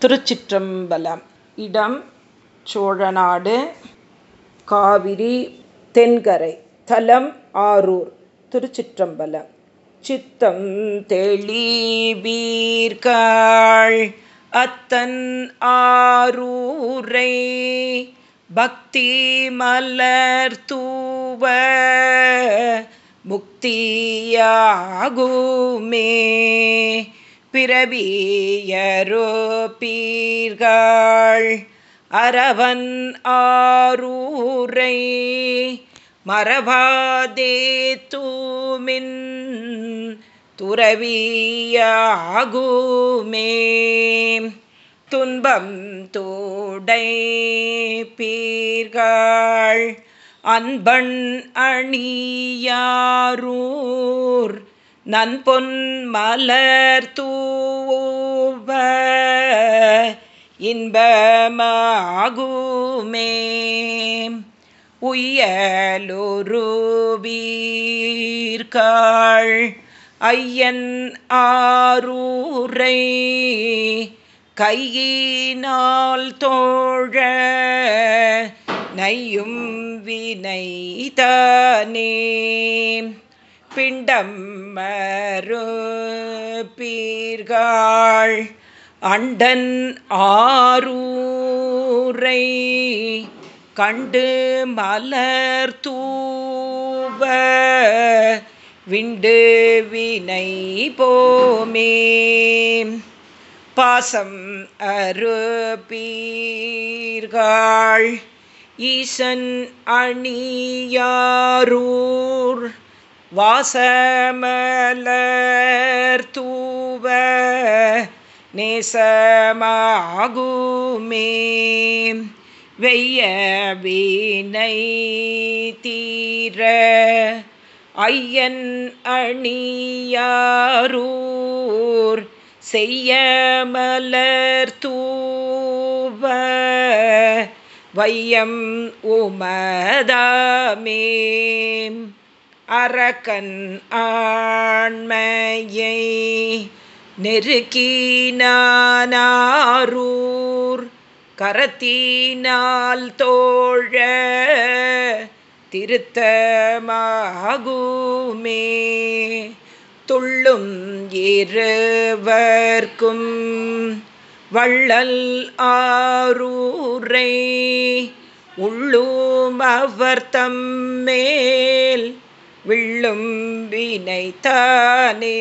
திருச்சிற்றம்பலம். இடம் சோழநாடு காவிரி தென்கரை தலம் ஆரூர் திருச்சிற்றம்பலம். சித்தம் தெளிவீர்காள் அத்தன் ஆரூரை பக்தி மலர் தூவ முக்தியாகுமே. பிறவியரோப்பீர்கள். அரவன் ஆரூரை மரபாதே தூமின் துறவியாகுமே. துன்பம் தோடை பீர்கள் அன்பன் அணியாரூ நன்பொன் மலர் தூவ இன்பமாகுமே. உயலுருவீர்காள் ஐயன் ஆரூரை கையினால் தோழ நையும் வினைதானே. பிண்டம் மறுப்பீர்கள். அண்டன் ஆரூரை கண்டு மலர் தூவ. விண்டு வினை போமே. பாசம் அறுப்பீர்கள். ஈசன் அணியாரூர் வாசமலர் தூவ நேசமாகுமே. வெய்ய வீணை தீர ஐயன் அணியாரூர் செய்ய மலர் தூவ வையம் உமதாமே. அரக்கன் ஆண்மையை நெருக்கினாரூர் கரத்தினால் தோழ திருத்தமாகுமே. துள்ளும் இருவர்க்கும் வள்ளல் ஆரூரை உள்ளும் அவர் மேல் விள்ளும் வினைத்தானே.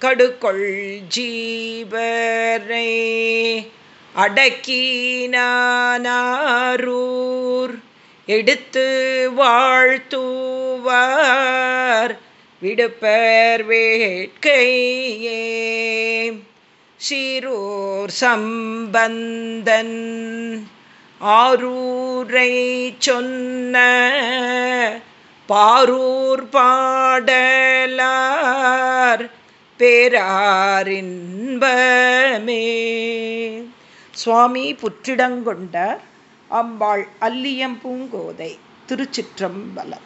கடுகொள் ஜீவரை அடக்கினாரூர் எடுத்து வாழ்த்துவார் விடுப்பர் வேட்கையே. சீரூர் சம்பந்தன் ஆரூரை சொன்ன பாரூர் பாடலார் பேராரின்பமே. சுவாமி புற்றிடங்கொண்ட அம்பாள் அல்லியம்பூங்கோதை திருச்சிற்றம்பலம்.